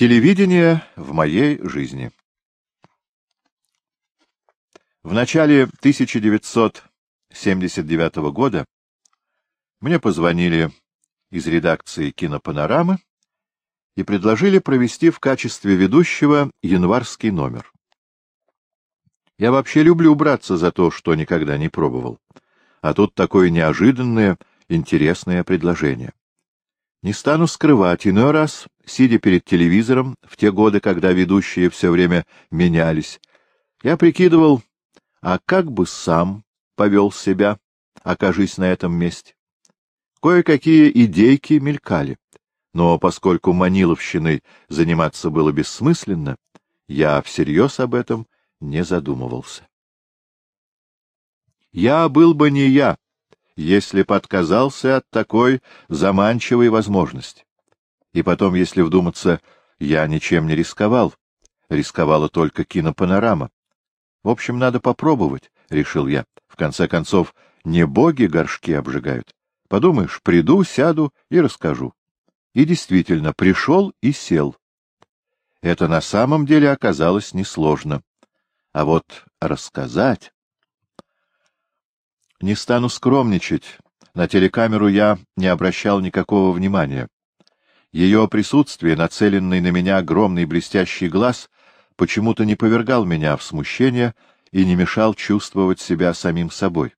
Телевидение в моей жизни В начале 1979 года мне позвонили из редакции «Кинопанорамы» и предложили провести в качестве ведущего январский номер. Я вообще люблю браться за то, что никогда не пробовал. А тут такое неожиданное, интересное предложение. Не стану скрывать, иной раз, сидя перед телевизором, в те годы, когда ведущие все время менялись, я прикидывал, а как бы сам повел себя, окажись на этом месте. Кое-какие идейки мелькали, но поскольку маниловщиной заниматься было бессмысленно, я всерьез об этом не задумывался. Я был бы не я, если б отказался от такой заманчивой возможности. И потом, если вдуматься, я ничем не рисковал. Рисковала только кинопанорама. В общем, надо попробовать, — решил я. В конце концов, не боги горшки обжигают. Подумаешь, приду, сяду и расскажу. И действительно, пришел и сел. Это на самом деле оказалось несложно. А вот рассказать... Не стану скромничать. На телекамеру я не обращал никакого внимания. Ее присутствие, нацеленный на меня огромный блестящий глаз, почему-то не повергал меня в смущение и не мешал чувствовать себя самим собой.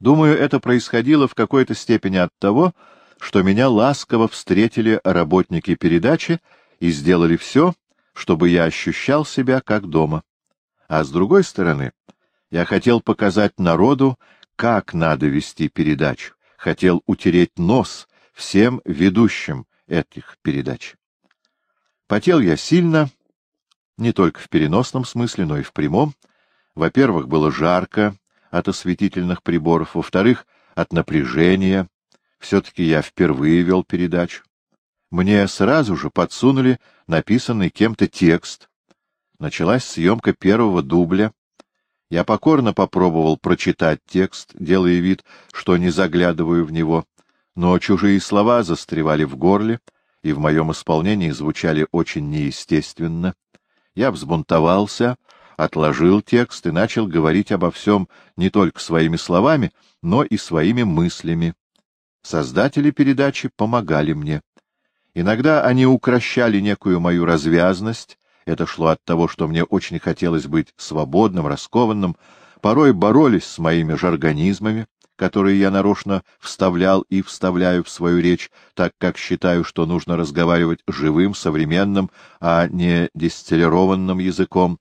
Думаю, это происходило в какой-то степени от того, что меня ласково встретили работники передачи и сделали все, чтобы я ощущал себя как дома. А с другой стороны, я хотел показать народу, как надо вести передачу, хотел утереть нос всем ведущим этих передач. Потел я сильно, не только в переносном смысле, но и в прямом. Во-первых, было жарко от осветительных приборов, во-вторых, от напряжения. Все-таки я впервые вел передачу. Мне сразу же подсунули написанный кем-то текст. Началась съемка первого дубля — я покорно попробовал прочитать текст, делая вид, что не заглядываю в него, но чужие слова застревали в горле и в моем исполнении звучали очень неестественно. Я взбунтовался, отложил текст и начал говорить обо всем не только своими словами, но и своими мыслями. Создатели передачи помогали мне. Иногда они укращали некую мою развязность, это шло от того, что мне очень хотелось быть свободным, раскованным, порой боролись с моими жаргонизмами, которые я нарочно вставлял и вставляю в свою речь, так как считаю, что нужно разговаривать живым, современным, а не дистиллированным языком.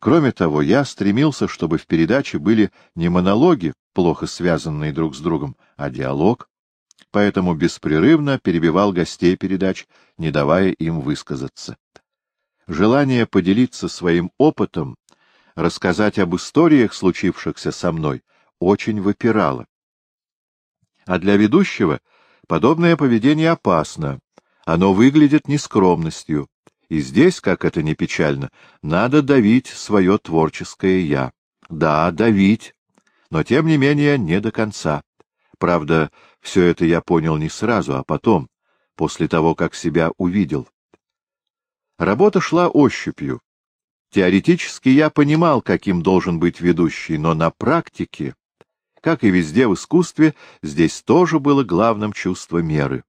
Кроме того, я стремился, чтобы в передаче были не монологи, плохо связанные друг с другом, а диалог, поэтому беспрерывно перебивал гостей передач, не давая им высказаться желание поделиться своим опытом, рассказать об историях, случившихся со мной, очень выпирало. А для ведущего подобное поведение опасно, оно выглядит нескромностью, и здесь, как это ни печально, надо давить свое творческое «я». Да, давить, но тем не менее не до конца. Правда, все это я понял не сразу, а потом, после того, как себя увидел. Работа шла ощупью. Теоретически я понимал, каким должен быть ведущий, но на практике, как и везде в искусстве, здесь тоже было главным чувство меры.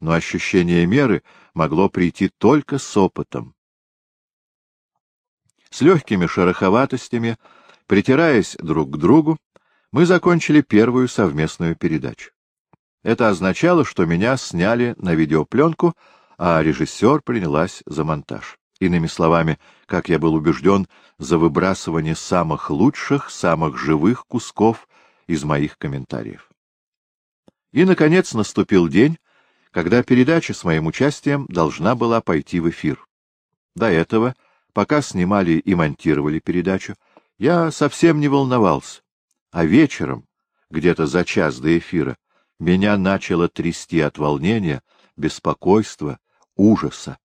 Но ощущение меры могло прийти только с опытом. С легкими шероховатостями, притираясь друг к другу, мы закончили первую совместную передачу. Это означало, что меня сняли на видеопленку, а режиссер принялась за монтаж. Иными словами, как я был убежден, за выбрасывание самых лучших, самых живых кусков из моих комментариев. И, наконец, наступил день, когда передача с моим участием должна была пойти в эфир. До этого, пока снимали и монтировали передачу, я совсем не волновался. А вечером, где-то за час до эфира, меня начало трясти от волнения, беспокойства, ужаса.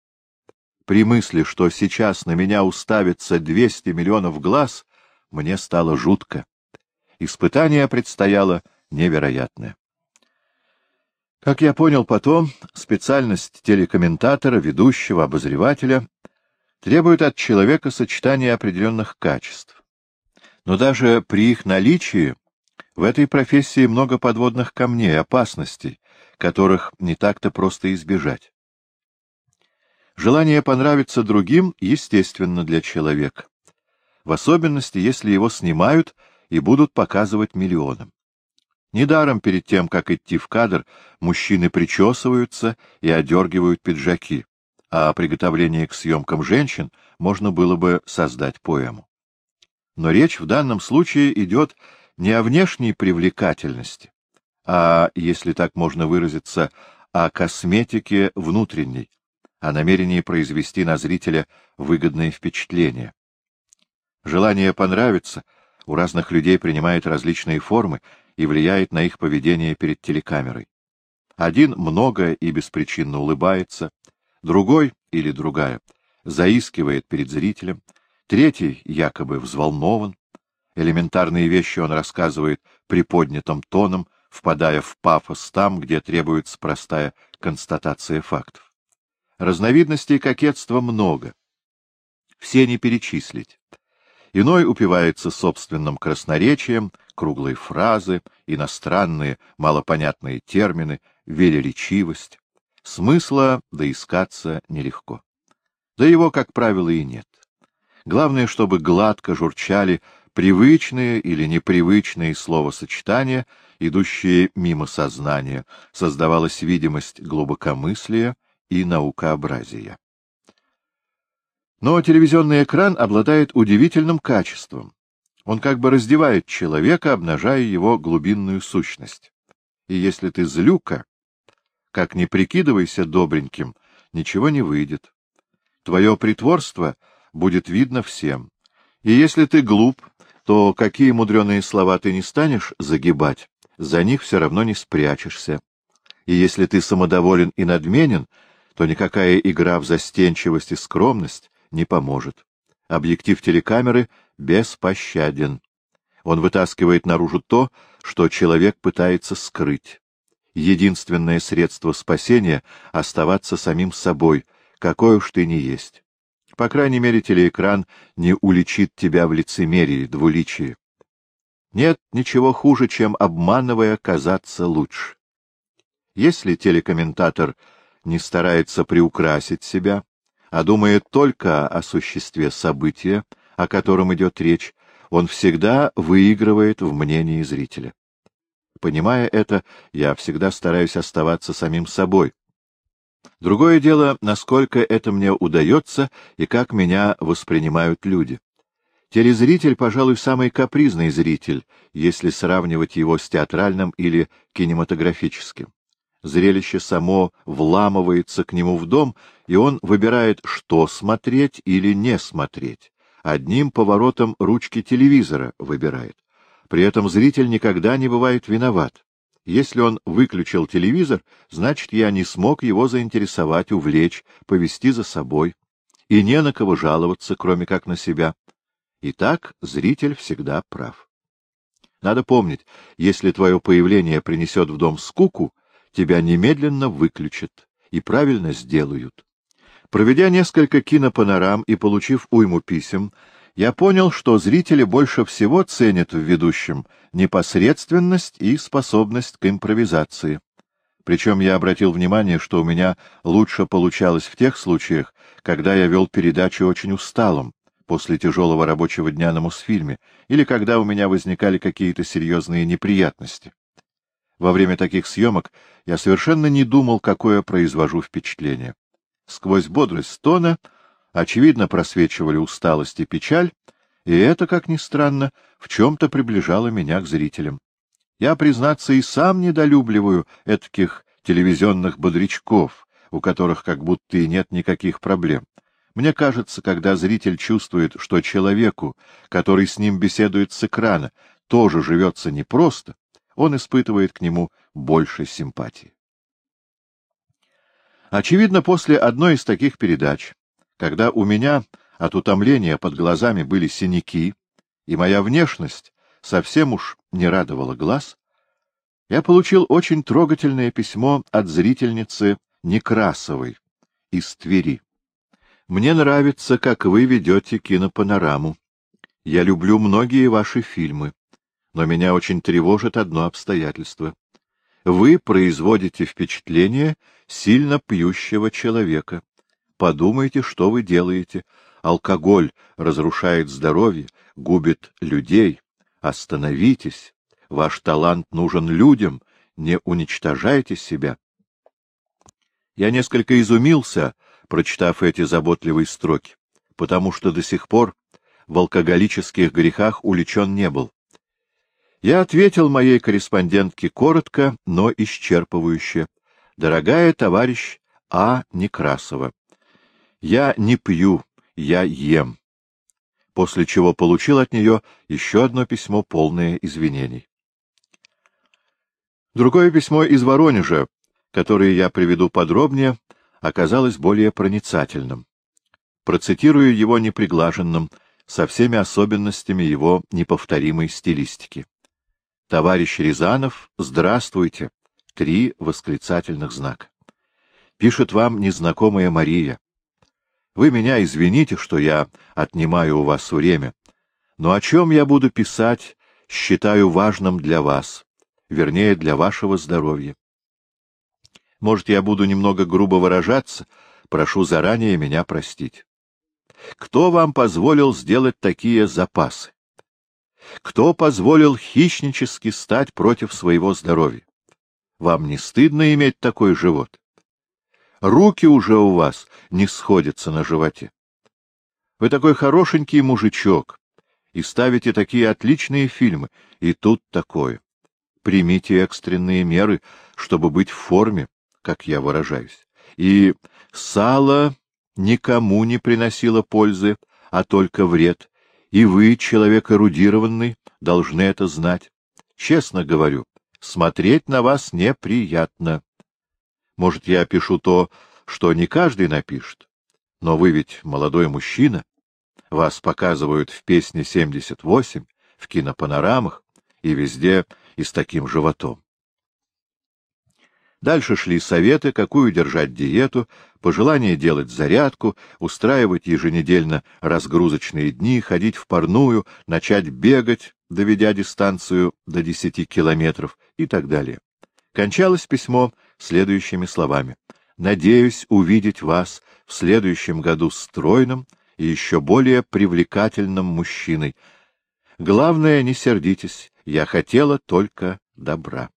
При мысли, что сейчас на меня уставится двести миллионов глаз, мне стало жутко. Испытание предстояло невероятное. Как я понял потом, специальность телекомментатора, ведущего, обозревателя требует от человека сочетания определенных качеств. Но даже при их наличии в этой профессии много подводных камней, опасностей, которых не так-то просто избежать. Желание понравиться другим естественно для человека, в особенности, если его снимают и будут показывать миллионам. Недаром перед тем, как идти в кадр, мужчины причесываются и одергивают пиджаки, а о приготовлении к съемкам женщин можно было бы создать поэму. Но речь в данном случае идет не о внешней привлекательности, а, если так можно выразиться, о косметике внутренней, о намерении произвести на зрителя выгодное впечатление. Желание понравиться у разных людей принимает различные формы, и влияет на их поведение перед телекамерой. Один много и беспричинно улыбается, другой или другая заискивает перед зрителем, третий якобы взволнован. Элементарные вещи он рассказывает приподнятым тоном, впадая в пафос там, где требуется простая констатация фактов. Разновидностей кокетства много. Все не перечислить. Иной упивается собственным красноречием, круглые фразы, иностранные, малопонятные термины, велеречивость. Смысла доискаться нелегко. Да его, как правило, и нет. Главное, чтобы гладко журчали привычные или непривычные словосочетания, идущие мимо сознания, создавалась видимость глубокомыслия и наукообразия. Но телевизионный экран обладает удивительным качеством. Он как бы раздевает человека, обнажая его глубинную сущность. И если ты злюка, как не прикидывайся добреньким, ничего не выйдет. Твое притворство будет видно всем. И если ты глуп, то какие мудреные слова ты не станешь загибать, за них все равно не спрячешься. И если ты самодоволен и надменен, то никакая игра в застенчивость и скромность не поможет. Объектив телекамеры беспощаден. Он вытаскивает наружу то, что человек пытается скрыть. Единственное средство спасения — оставаться самим собой, какой уж ты ни есть. По крайней мере, телеэкран не уличит тебя в лицемерии, двуличии. Нет ничего хуже, чем, обманывая, казаться лучше. Если телекомментатор не старается приукрасить себя, а думает только о существе события, о котором идет речь, он всегда выигрывает в мнении зрителя. Понимая это, я всегда стараюсь оставаться самим собой. Другое дело, насколько это мне удается и как меня воспринимают люди. Телезритель, пожалуй, самый капризный зритель, если сравнивать его с театральным или кинематографическим. Зрелище само вламывается к нему в дом, и он выбирает, что смотреть или не смотреть. Одним поворотом ручки телевизора выбирает. При этом зритель никогда не бывает виноват. Если он выключил телевизор, значит, я не смог его заинтересовать, увлечь, повести за собой. И не на кого жаловаться, кроме как на себя. Итак, зритель всегда прав. Надо помнить, если твое появление принесет в дом скуку, тебя немедленно выключат и правильно сделают. Проведя несколько кинопанорам и получив уйму писем, я понял, что зрители больше всего ценят в ведущем непосредственность и способность к импровизации. Причем я обратил внимание, что у меня лучше получалось в тех случаях, когда я вел передачу очень усталым, после тяжелого рабочего дня на Мосфильме, или когда у меня возникали какие-то серьезные неприятности. Во время таких съемок я совершенно не думал, какое произвожу впечатление. Сквозь бодрость тона, очевидно, просвечивали усталость и печаль, и это, как ни странно, в чем-то приближало меня к зрителям. Я, признаться, и сам недолюбливаю этаких телевизионных бодрячков, у которых как будто и нет никаких проблем. Мне кажется, когда зритель чувствует, что человеку, который с ним беседует с экрана, тоже живется непросто, он испытывает к нему больше симпатии. Очевидно, после одной из таких передач, когда у меня от утомления под глазами были синяки, и моя внешность совсем уж не радовала глаз, Я получил очень трогательное письмо от зрительницы Некрасовой из Твери. Мне нравится, как вы ведете кинопанораму. Я люблю многие ваши фильмы, но меня очень тревожит одно обстоятельство. Вы производите впечатление сильно пьющего человека. Подумайте, что вы делаете. Алкоголь разрушает здоровье, губит людей. Остановитесь. Ваш талант нужен людям. Не уничтожайте себя. Я несколько изумился, прочитав эти заботливые строки, потому что до сих пор в алкоголических грехах уличен не был. Я ответил моей корреспондентке коротко, но исчерпывающе. Дорогая товарищ А. Некрасова, я не пью, я ем. После чего получил от нее еще одно письмо, полное извинений. Другое письмо из Воронежа, которое я приведу подробнее, оказалось более проницательным. Процитирую его неприглаженным, со всеми особенностями его неповторимой стилистики. Товарищ Рязанов, здравствуйте. Три восклицательных знака. Пишет вам незнакомая Мария. Вы меня извините, что я отнимаю у вас время, но о чем я буду писать, считаю важным для вас, вернее, для вашего здоровья. Может, я буду немного грубо выражаться, прошу заранее меня простить. Кто вам позволил сделать такие запасы? Кто позволил хищнически стать против своего здоровья? Вам не стыдно иметь такой живот? Руки уже у вас не сходятся на животе. Вы такой хорошенький мужичок и ставите такие отличные фильмы, и тут такое. Примите экстренные меры, чтобы быть в форме, как я выражаюсь. И сало никому не приносило пользы, а только вред, и вы, человек эрудированный, должны это знать. Честно говорю, смотреть на вас неприятно. Может, я пишу то, что не каждый напишет, но вы ведь молодой мужчина. Вас показывают в песне 78, в кинопанорамах и везде и с таким животом. Дальше шли советы, какую держать диету, пожелание делать зарядку, устраивать еженедельно разгрузочные дни, ходить в парную, начать бегать, доведя дистанцию до десяти километров и так далее. Кончалось письмо следующими словами. «Надеюсь увидеть вас в следующем году стройным и еще более привлекательным мужчиной. Главное, не сердитесь, я хотела только добра».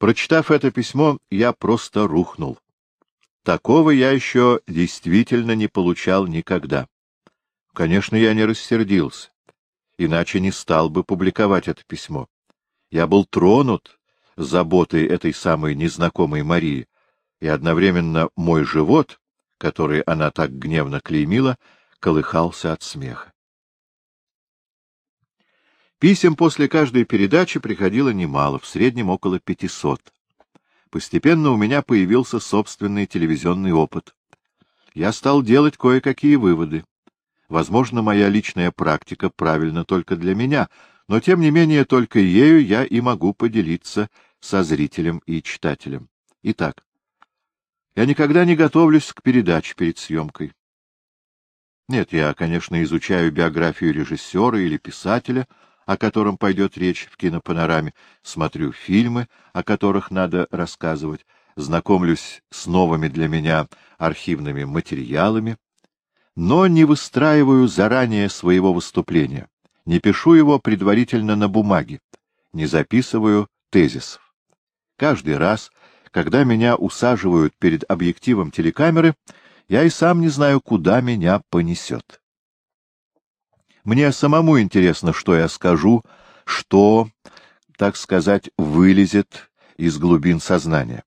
Прочитав это письмо, я просто рухнул. Такого я еще действительно не получал никогда. Конечно, я не рассердился, иначе не стал бы публиковать это письмо. Я был тронут заботой этой самой незнакомой Марии, и одновременно мой живот, который она так гневно клеймила, колыхался от смеха. Писем после каждой передачи приходило немало, в среднем около пятисот. Постепенно у меня появился собственный телевизионный опыт. Я стал делать кое-какие выводы. Возможно, моя личная практика правильна только для меня, но, тем не менее, только ею я и могу поделиться со зрителем и читателем. Итак, я никогда не готовлюсь к передаче перед съемкой. Нет, я, конечно, изучаю биографию режиссера или писателя — о котором пойдет речь в кинопанораме, смотрю фильмы, о которых надо рассказывать, знакомлюсь с новыми для меня архивными материалами, но не выстраиваю заранее своего выступления, не пишу его предварительно на бумаге, не записываю тезисов. Каждый раз, когда меня усаживают перед объективом телекамеры, я и сам не знаю, куда меня понесет. Мне самому интересно, что я скажу, что, так сказать, вылезет из глубин сознания.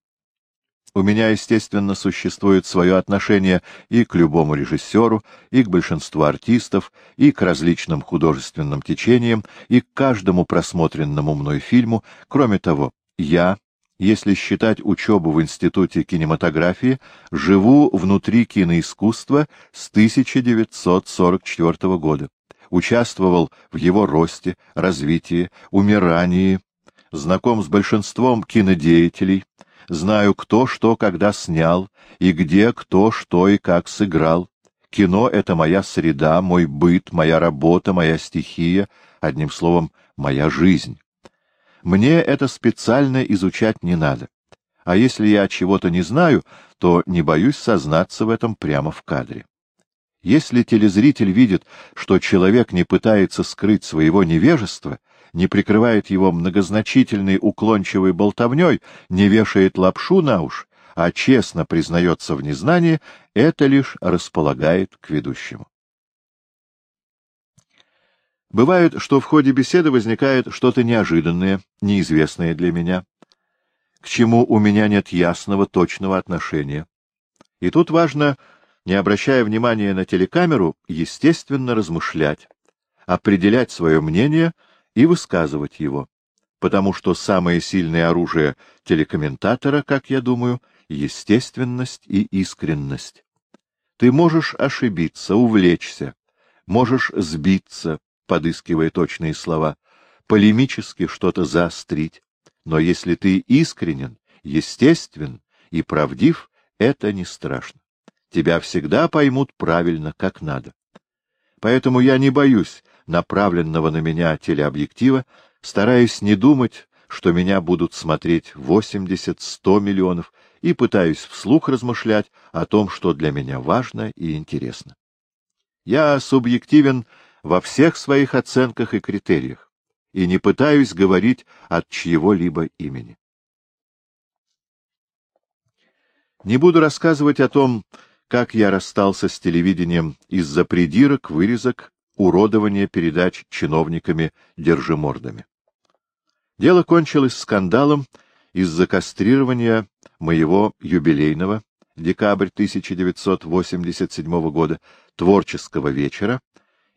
У меня, естественно, существует свое отношение и к любому режиссеру, и к большинству артистов, и к различным художественным течениям, и к каждому просмотренному мной фильму. Кроме того, я, если считать учебу в Институте кинематографии, живу внутри киноискусства с 1944 года участвовал в его росте, развитии, умирании, знаком с большинством кинодеятелей, знаю, кто что когда снял, и где кто что и как сыграл. Кино — это моя среда, мой быт, моя работа, моя стихия, одним словом, моя жизнь. Мне это специально изучать не надо. А если я чего-то не знаю, то не боюсь сознаться в этом прямо в кадре. Если телезритель видит, что человек не пытается скрыть своего невежества, не прикрывает его многозначительной уклончивой болтовней, не вешает лапшу на уши, а честно признается в незнании, это лишь располагает к ведущему. Бывает, что в ходе беседы возникает что-то неожиданное, неизвестное для меня, к чему у меня нет ясного, точного отношения. И тут важно, не обращая внимания на телекамеру, естественно размышлять, определять свое мнение и высказывать его, потому что самое сильное оружие телекомментатора, как я думаю, — естественность и искренность. Ты можешь ошибиться, увлечься, можешь сбиться, подыскивая точные слова, полемически что-то заострить, но если ты искренен, естествен и правдив, это не страшно. Тебя всегда поймут правильно, как надо. Поэтому я не боюсь направленного на меня телеобъектива, стараясь не думать, что меня будут смотреть 80-100 миллионов, и пытаюсь вслух размышлять о том, что для меня важно и интересно. Я субъективен во всех своих оценках и критериях, и не пытаюсь говорить от чьего-либо имени. Не буду рассказывать о том, как я расстался с телевидением из-за придирок, вырезок, уродования передач чиновниками-держимордами. Дело кончилось скандалом из-за кастрирования моего юбилейного, декабрь 1987 года, творческого вечера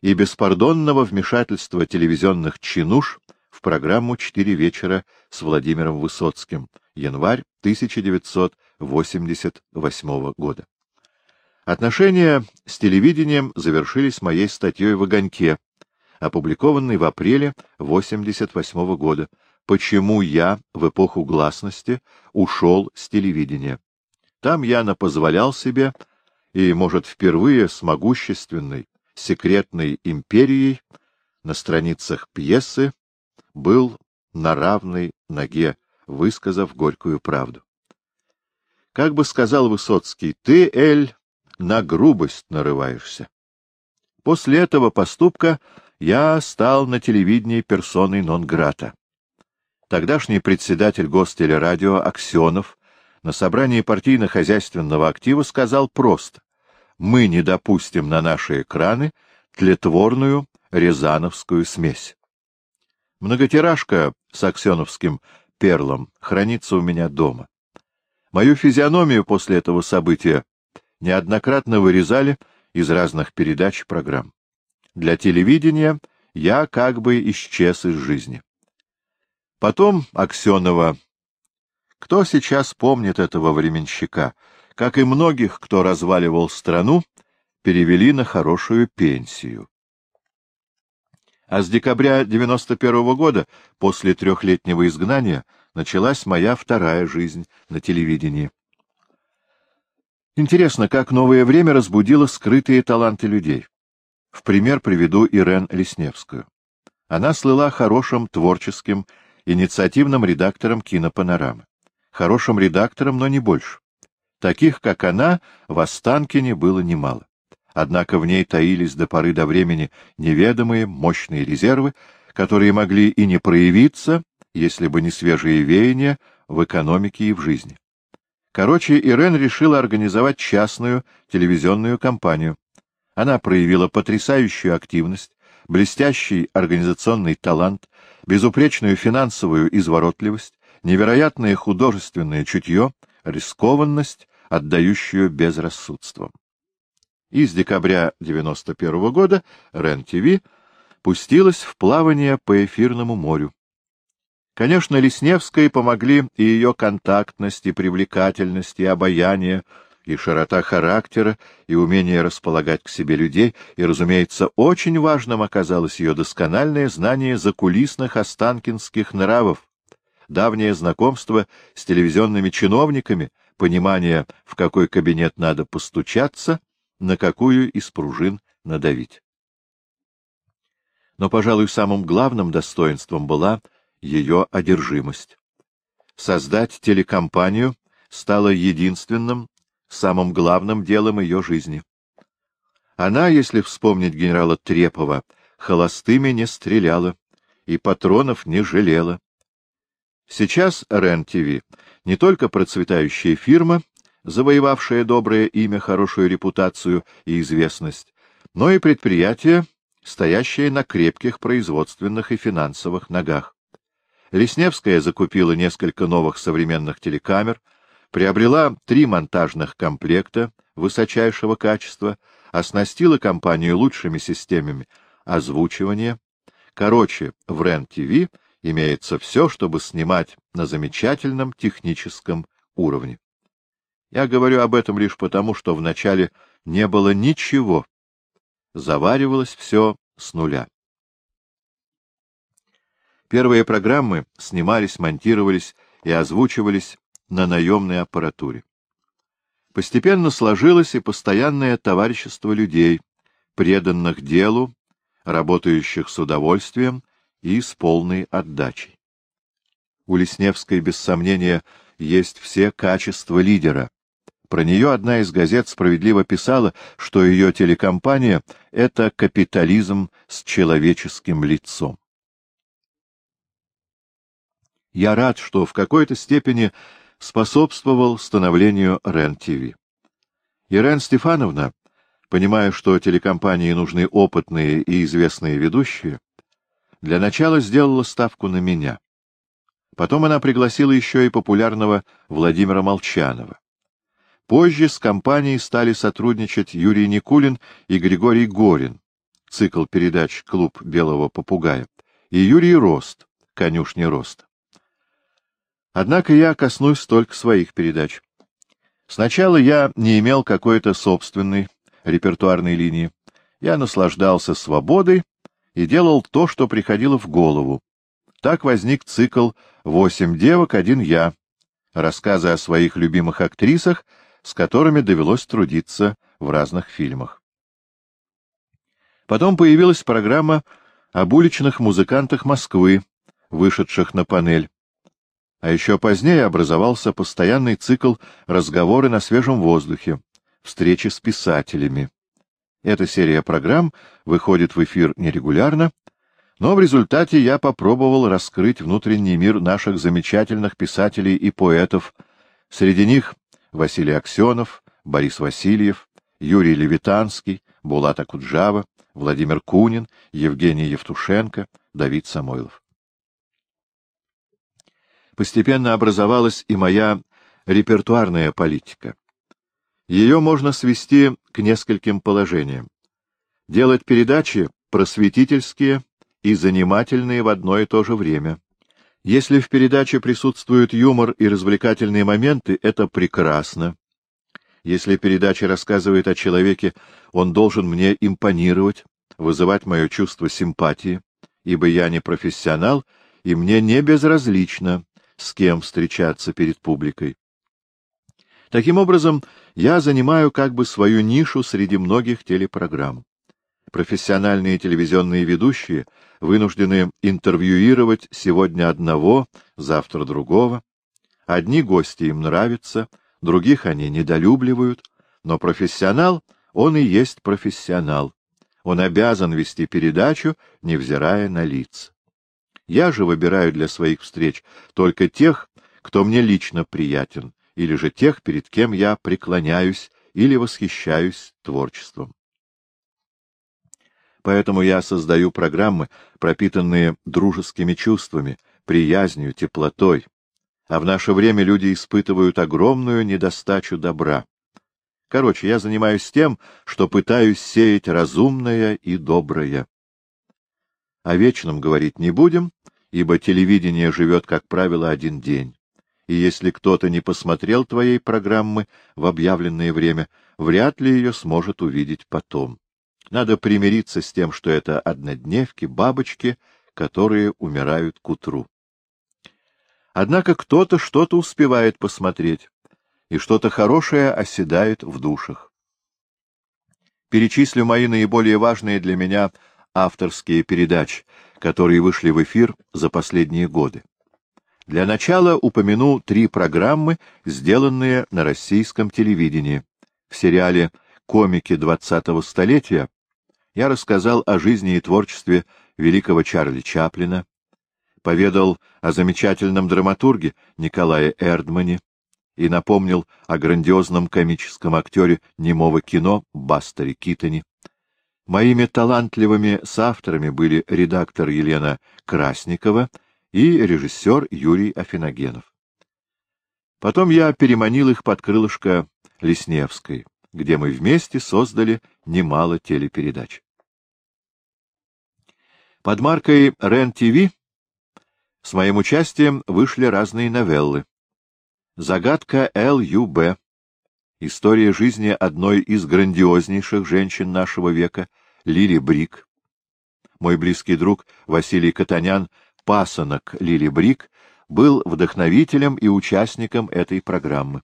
и беспардонного вмешательства телевизионных чинуш в программу «Четыре вечера» с Владимиром Высоцким, январь 1988 года. Отношения с телевидением завершились моей статьей в «Огоньке», опубликованной в апреле 1988 года, «Почему я в эпоху гласности ушел с телевидения». Там я напозволял себе, и, может, впервые с могущественной, секретной империей на страницах пьесы был на равной ноге, высказав горькую правду. Как бы сказал Высоцкий, ты, Эль, на грубость нарываешься. После этого поступка я стал на телевидении персоной нон-грата. Тогдашний председатель гостелерадио Аксенов на собрании партийно-хозяйственного актива сказал просто «Мы не допустим на наши экраны тлетворную рязановскую смесь». Многотиражка с аксеновским перлом хранится у меня дома. Мою физиономию после этого события неоднократно вырезали из разных передач программ. Для телевидения я как бы исчез из жизни. Потом Аксенова... Кто сейчас помнит этого временщика? Как и многих, кто разваливал страну, перевели на хорошую пенсию. А с декабря 91 -го года, после трехлетнего изгнания, началась моя вторая жизнь на телевидении. Интересно, как новое время разбудило скрытые таланты людей. В пример приведу Ирен Лесневскую. Она слыла хорошим творческим, инициативным редактором кинопанорамы. Хорошим редактором, но не больше. Таких, как она, в Останкине было немало. Однако в ней таились до поры до времени неведомые мощные резервы, которые могли и не проявиться, если бы не свежие веяния в экономике и в жизни. Короче, Ирен решила организовать частную телевизионную компанию, она проявила потрясающую активность, блестящий организационный талант, безупречную финансовую изворотливость, невероятное художественное чутье, рискованность, отдающую безрассудством. И с декабря 91 -го года РЕН-ТВ пустилась в плавание по эфирному морю. Конечно, Лесневской помогли и ее контактность, и привлекательность, и обаяние, и широта характера, и умение располагать к себе людей, и, разумеется, очень важным оказалось ее доскональное знание закулисных останкинских нравов, давнее знакомство с телевизионными чиновниками, понимание, в какой кабинет надо постучаться, на какую из пружин надавить. Но, пожалуй, самым главным достоинством была ее одержимость. Создать телекомпанию стало единственным, самым главным делом ее жизни. Она, если вспомнить генерала Трепова, холостыми не стреляла и патронов не жалела. Сейчас РЕН-ТВ не только процветающая фирма, завоевавшая доброе имя, хорошую репутацию и известность, но и предприятие, стоящее на крепких производственных и финансовых ногах. Лесневская закупила несколько новых современных телекамер, приобрела три монтажных комплекта высочайшего качества, оснастила компанию лучшими системами озвучивания. Короче, в РЕН-ТВ имеется все, чтобы снимать на замечательном техническом уровне. Я говорю об этом лишь потому, что вначале не было ничего. Заваривалось все с нуля. Первые программы снимались, монтировались и озвучивались на наемной аппаратуре. Постепенно сложилось и постоянное товарищество людей, преданных делу, работающих с удовольствием и с полной отдачей. У Лесневской, без сомнения, есть все качества лидера. Про нее одна из газет справедливо писала, что ее телекомпания — это капитализм с человеческим лицом. Я рад, что в какой-то степени способствовал становлению РЕН-ТВ. Ирен Стефановна, понимая, что телекомпании нужны опытные и известные ведущие, для начала сделала ставку на меня. Потом она пригласила еще и популярного Владимира Молчанова. Позже с компанией стали сотрудничать Юрий Никулин и Григорий Горин, цикл передач «Клуб белого попугая», и Юрий Рост, конюшни Роста. Однако я коснусь только своих передач. Сначала я не имел какой-то собственной репертуарной линии. Я наслаждался свободой и делал то, что приходило в голову. Так возник цикл «Восемь девок, один я», рассказы о своих любимых актрисах, с которыми довелось трудиться в разных фильмах. Потом появилась программа об уличных музыкантах Москвы, вышедших на панель. А еще позднее образовался постоянный цикл «Разговоры на свежем воздухе», встречи с писателями. Эта серия программ выходит в эфир нерегулярно, но в результате я попробовал раскрыть внутренний мир наших замечательных писателей и поэтов. Среди них Василий Аксенов, Борис Васильев, Юрий Левитанский, Булат Акуджава, Владимир Кунин, Евгений Евтушенко, Давид Самойлов постепенно образовалась и моя репертуарная политика. Ее можно свести к нескольким положениям. Делать передачи просветительские и занимательные в одно и то же время. Если в передаче присутствуют юмор и развлекательные моменты, это прекрасно. Если передача рассказывает о человеке, он должен мне импонировать, вызывать мое чувство симпатии, ибо я не профессионал, и мне не безразлично, с кем встречаться перед публикой. Таким образом, я занимаю как бы свою нишу среди многих телепрограмм. Профессиональные телевизионные ведущие вынуждены интервьюировать сегодня одного, завтра другого. Одни гости им нравятся, других они недолюбливают, но профессионал, он и есть профессионал. Он обязан вести передачу, невзирая на лица. Я же выбираю для своих встреч только тех, кто мне лично приятен, или же тех, перед кем я преклоняюсь или восхищаюсь творчеством. Поэтому я создаю программы, пропитанные дружескими чувствами, приязнью, теплотой. А в наше время люди испытывают огромную недостачу добра. Короче, я занимаюсь тем, что пытаюсь сеять разумное и доброе. О вечном говорить не будем, ибо телевидение живет, как правило, один день. И если кто-то не посмотрел твоей программы в объявленное время, вряд ли ее сможет увидеть потом. Надо примириться с тем, что это однодневки, бабочки, которые умирают к утру. Однако кто-то что-то успевает посмотреть, и что-то хорошее оседает в душах. Перечислю мои наиболее важные для меня авторские передачи, которые вышли в эфир за последние годы. Для начала упомяну три программы, сделанные на российском телевидении. В сериале «Комики двадцатого столетия» я рассказал о жизни и творчестве великого Чарли Чаплина, поведал о замечательном драматурге Николае Эрдмане и напомнил о грандиозном комическом актере немого кино Бастере Китоне. Моими талантливыми соавторами были редактор Елена Красникова и режиссер Юрий Афиногенов. Потом я переманил их под крылышко Лесневской, где мы вместе создали немало телепередач. Под маркой РЕН-ТВ с моим участием вышли разные новеллы. «Загадка Л.Ю.Б.», история жизни одной из грандиознейших женщин нашего века, Лили Брик. Мой близкий друг Василий Катанян пасынок Лили Брик, был вдохновителем и участником этой программы.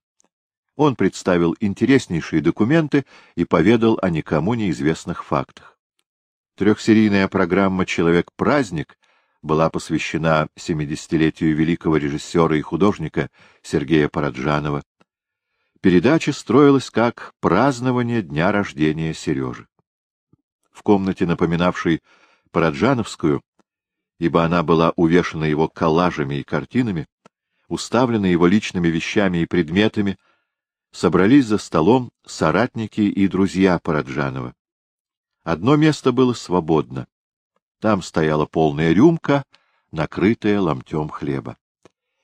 Он представил интереснейшие документы и поведал о никому неизвестных фактах. Трехсерийная программа «Человек-праздник» была посвящена 70-летию великого режиссера и художника Сергея Параджанова. Передача строилась как празднование дня рождения Сережи. В комнате, напоминавшей Параджановскую, ибо она была увешана его коллажами и картинами, уставлена его личными вещами и предметами, собрались за столом соратники и друзья Параджанова. Одно место было свободно. Там стояла полная рюмка, накрытая ломтем хлеба.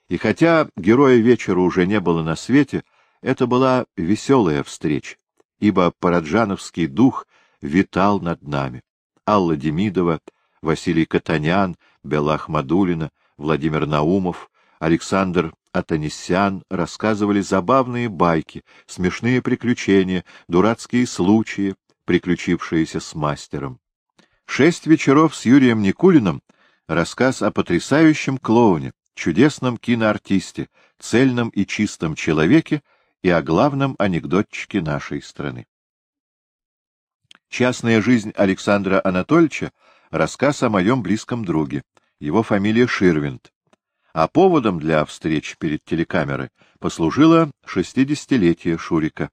И хотя героя вечера уже не было на свете, это была веселая встреча, ибо параджановский дух витал над нами. Алла Демидова, Василий Катанян, Бела Ахмадулина, Владимир Наумов, Александр Атанисян рассказывали забавные байки, смешные приключения, дурацкие случаи, приключившиеся с мастером. Шесть вечеров с Юрием Никулиным — рассказ о потрясающем клоуне, чудесном киноартисте, цельном и чистом человеке и о главном анекдотчике нашей страны. Частная жизнь Александра Анатольевича — рассказ о моем близком друге. Его фамилия Ширвинд. А поводом для встреч перед телекамерой послужило шестидесятилетие Шурика.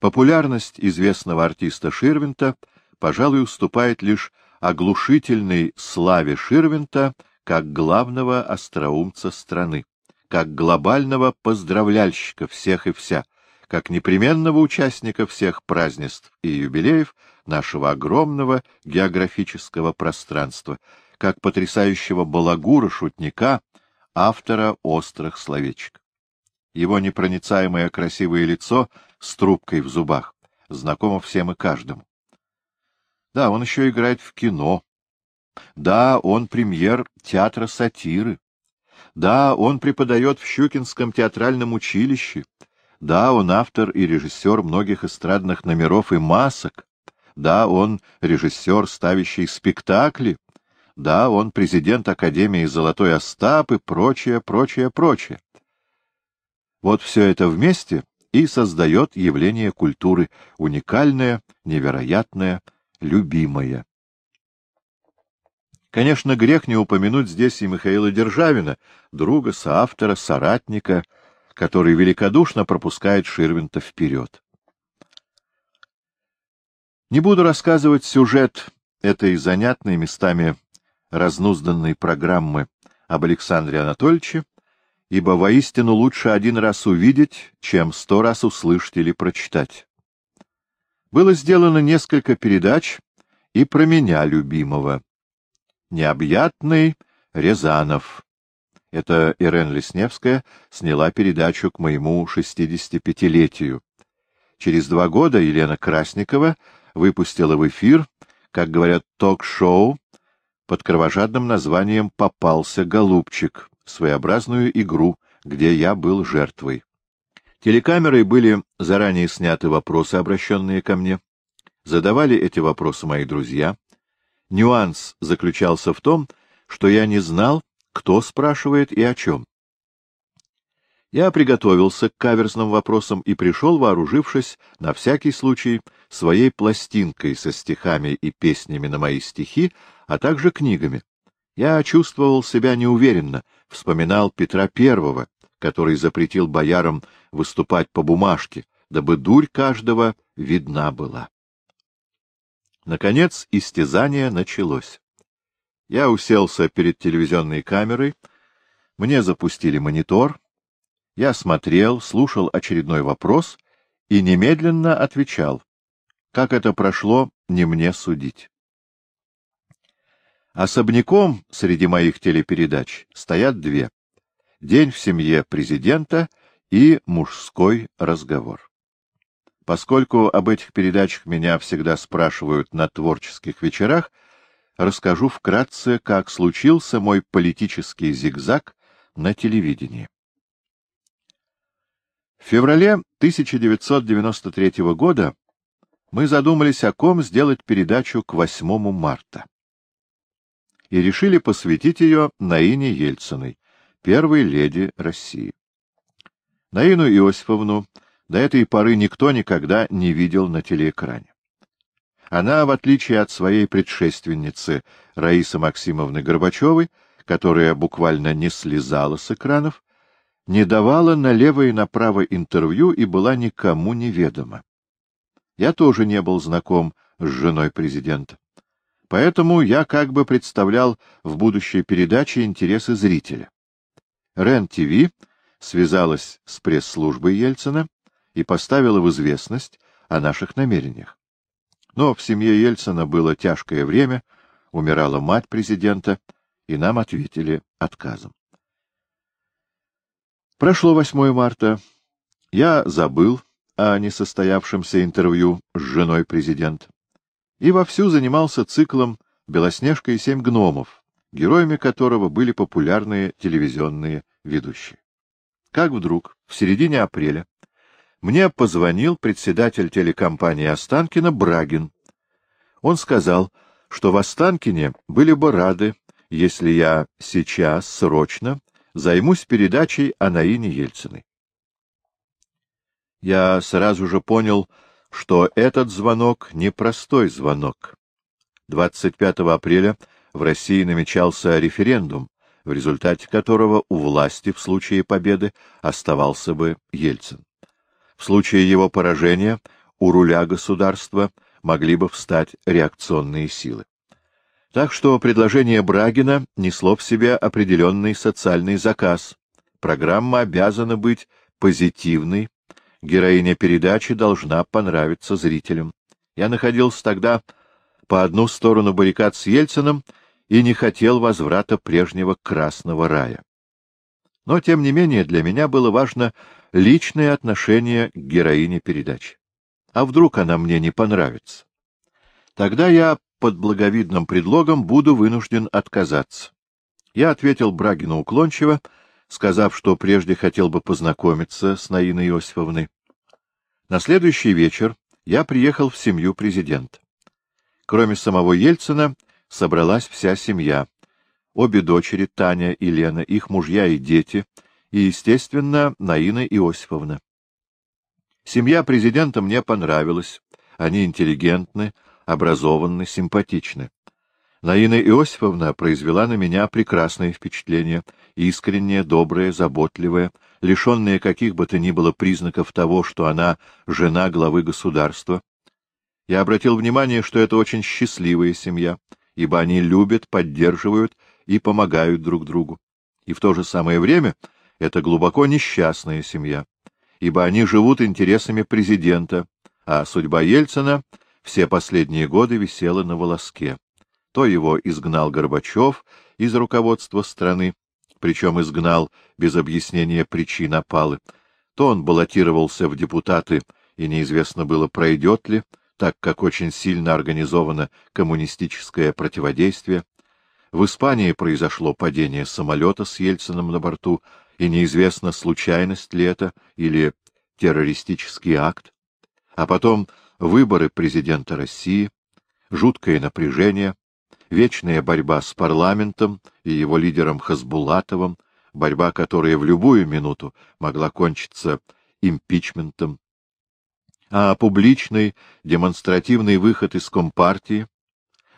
Популярность известного артиста Ширвинта, пожалуй, уступает лишь оглушительной славе Ширвинта как главного остроумца страны, как глобального поздравляльщика всех и вся, как непременного участника всех празднеств и юбилеев нашего огромного географического пространства, как потрясающего балагура-шутника, автора острых словечек. Его непроницаемое красивое лицо с трубкой в зубах знакомо всем и каждому. Да, он еще играет в кино. Да, он премьер театра сатиры. Да, он преподает в Щукинском театральном училище. Да, он автор и режиссер многих эстрадных номеров и масок. Да, он режиссер, ставящий спектакли. Да, он президент Академии Золотой Остап и прочее, прочее, прочее. Вот все это вместе и создает явление культуры, уникальное, невероятное, любимое. Конечно, грех не упомянуть здесь и Михаила Державина, друга, соавтора, соратника, который великодушно пропускает Ширвинта вперед. Не буду рассказывать сюжет этой занятной местами разнузданной программы об Александре Анатольевиче, ибо воистину лучше один раз увидеть, чем сто раз услышать или прочитать. Было сделано несколько передач и про меня, любимого. Необъятный Рязанов. Это Ирен Лесневская сняла передачу к моему 65-летию. Через два года Елена Красникова выпустила в эфир, как говорят, ток-шоу под кровожадным названием «Попался голубчик», своеобразную игру, где я был жертвой. Телекамерой были заранее сняты вопросы, обращенные ко мне. Задавали эти вопросы мои друзья. Нюанс заключался в том, что я не знал, кто спрашивает и о чем. Я приготовился к каверзным вопросам и пришел, вооружившись, на всякий случай, своей пластинкой со стихами и песнями на мои стихи, а также книгами. Я чувствовал себя неуверенно, вспоминал Петра Первого, который запретил боярам выступать по бумажке, дабы дурь каждого видна была. Наконец истязание началось. Я уселся перед телевизионной камерой, мне запустили монитор, я смотрел, слушал очередной вопрос и немедленно отвечал. Как это прошло, не мне судить. Особняком среди моих телепередач стоят две. «День в семье президента» и «Мужской разговор». Поскольку об этих передачах меня всегда спрашивают на творческих вечерах, расскажу вкратце, как случился мой политический зигзаг на телевидении. В феврале 1993 года мы задумались о ком сделать передачу к 8 марта. И решили посвятить ее Наине Ельциной, первой леди России. Наину Иосифовну до этой поры никто никогда не видел на телеэкране. Она, в отличие от своей предшественницы Раисы Максимовны Горбачевой, которая буквально не слезала с экранов, не давала налево и направо интервью и была никому неведома. Я тоже не был знаком с женой президента. Поэтому я как бы представлял в будущей передаче интересы зрителя. РЕН-ТВ связалась с пресс-службой Ельцина и поставила в известность о наших намерениях. Но в семье Ельцина было тяжкое время, умирала мать президента, и нам ответили отказом. Прошло 8 марта. Я забыл о несостоявшемся интервью с женой президента и вовсю занимался циклом «Белоснежка и семь гномов», героями которого были популярные телевизионные ведущие. Как вдруг, в середине апреля, мне позвонил председатель телекомпании «Останкино» Брагин. Он сказал, что в Останкине были бы рады, если я сейчас, срочно, займусь передачей о Наине Ельциной. Я сразу же понял, что этот звонок — непростой звонок. 25 апреля в России намечался референдум, в результате которого у власти в случае победы оставался бы Ельцин. В случае его поражения у руля государства могли бы встать реакционные силы. Так что предложение Брагина несло в себе определенный социальный заказ. Программа обязана быть позитивной, героиня передачи должна понравиться зрителям. Я находился тогда по одну сторону баррикад с Ельциным и не хотел возврата прежнего красного рая. Но, тем не менее, для меня было важно личное отношение к героине передачи. А вдруг она мне не понравится? Тогда я под благовидным предлогом буду вынужден отказаться. Я ответил Брагину уклончиво, сказав, что прежде хотел бы познакомиться с Наиной Иосифовной. На следующий вечер я приехал в семью президента. Кроме самого Ельцина собралась вся семья. Обе дочери, Таня и Лена, их мужья и дети, и, естественно, Наина Иосифовна. Семья президента мне понравилась. Они интеллигентны, образованны, симпатичны. Наина Иосифовна произвела на меня прекрасное впечатление, искреннее, доброе, заботливое, лишенное каких бы то ни было признаков того, что она жена главы государства. Я обратил внимание, что это очень счастливая семья, ибо они любят, поддерживают и помогают друг другу. И в то же самое время это глубоко несчастная семья, ибо они живут интересами президента, а судьба Ельцина — все последние годы висела на волоске. То его изгнал Горбачев из руководства страны, причем изгнал без объяснения причин опалы, то он баллотировался в депутаты, и неизвестно было, пройдет ли, так как очень сильно организовано коммунистическое противодействие. В Испании произошло падение самолета с Ельциным на борту, и неизвестно, случайность ли это или террористический акт. А потом выборы президента России, жуткое напряжение, вечная борьба с парламентом и его лидером Хасбулатовым, борьба которая в любую минуту могла кончиться импичментом, а публичный демонстративный выход из Компартии,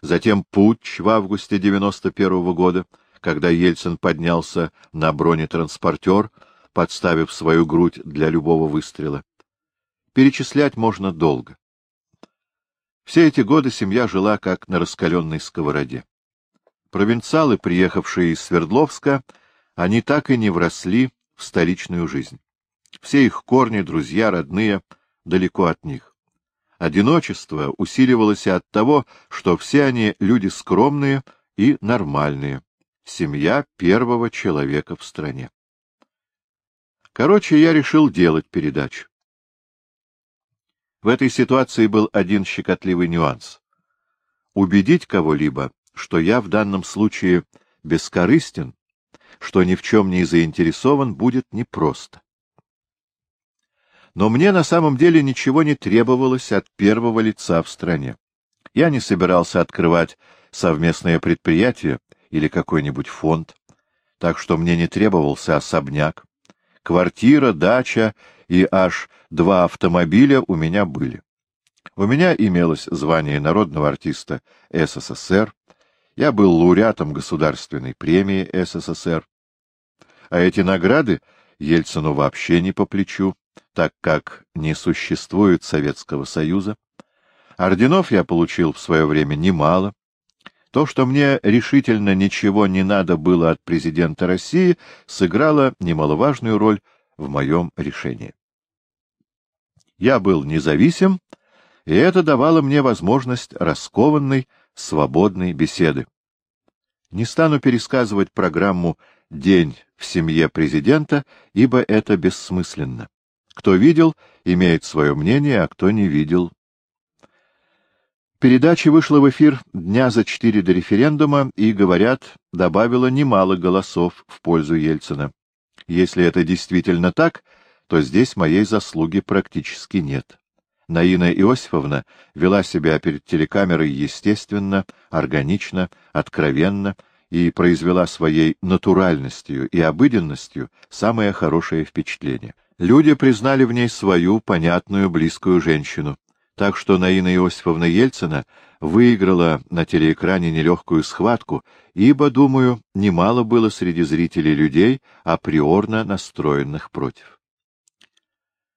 затем путч в августе 91 -го года, когда Ельцин поднялся на бронетранспортер, подставив свою грудь для любого выстрела. Перечислять можно долго. Все эти годы семья жила как на раскаленной сковороде. Провинциалы, приехавшие из Свердловска, они так и не вросли в столичную жизнь. Все их корни, друзья, родные, далеко от них. Одиночество усиливалось от того, что все они люди скромные и нормальные, семья первого человека в стране. Короче, я решил делать передачу. В этой ситуации был один щекотливый нюанс. Убедить кого-либо, что я в данном случае бескорыстен, что ни в чем не заинтересован, будет непросто. Но мне на самом деле ничего не требовалось от первого лица в стране. Я не собирался открывать совместное предприятие или какой-нибудь фонд, так что мне не требовался особняк. Квартира, дача и аж два автомобиля у меня были. У меня имелось звание народного артиста СССР, я был лауреатом Государственной премии СССР, а эти награды Ельцину вообще не по плечу, так как не существует Советского Союза. Орденов я получил в свое время немало. То, что мне решительно ничего не надо было от президента России, сыграло немаловажную роль в моем решении. Я был независим, и это давало мне возможность раскованной, свободной беседы. Не стану пересказывать программу «День в семье президента», ибо это бессмысленно. Кто видел, имеет свое мнение, а кто не видел. Передача вышла в эфир дня за четыре до референдума и, говорят, добавила немало голосов в пользу Ельцина. Если это действительно так, то здесь моей заслуги практически нет. Наина Иосифовна вела себя перед телекамерой естественно, органично, откровенно и произвела своей натуральностью и обыденностью самое хорошее впечатление. Люди признали в ней свою, понятную, близкую женщину, так что Наина Иосифовна Ельцина выиграла на телеэкране нелегкую схватку, ибо, думаю, немало было среди зрителей людей, априорно настроенных против.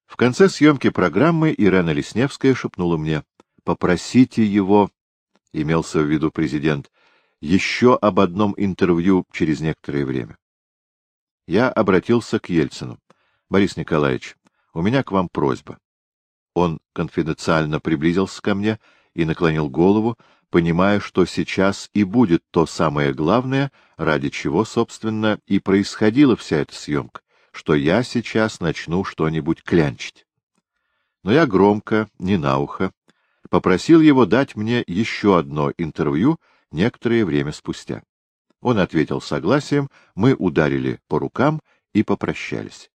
В конце съемки программы Ирена Лесневская шепнула мне, «Попросите его», — имелся в виду президент, — «еще об одном интервью через некоторое время». Я обратился к Ельцину. «Борис Николаевич, у меня к вам просьба». Он конфиденциально приблизился ко мне и наклонил голову, понимая, что сейчас и будет то самое главное, ради чего, собственно, и происходила вся эта съемка что я сейчас начну что-нибудь клянчить. Но я громко, не на ухо, попросил его дать мне еще одно интервью некоторое время спустя. Он ответил согласием, мы ударили по рукам и попрощались.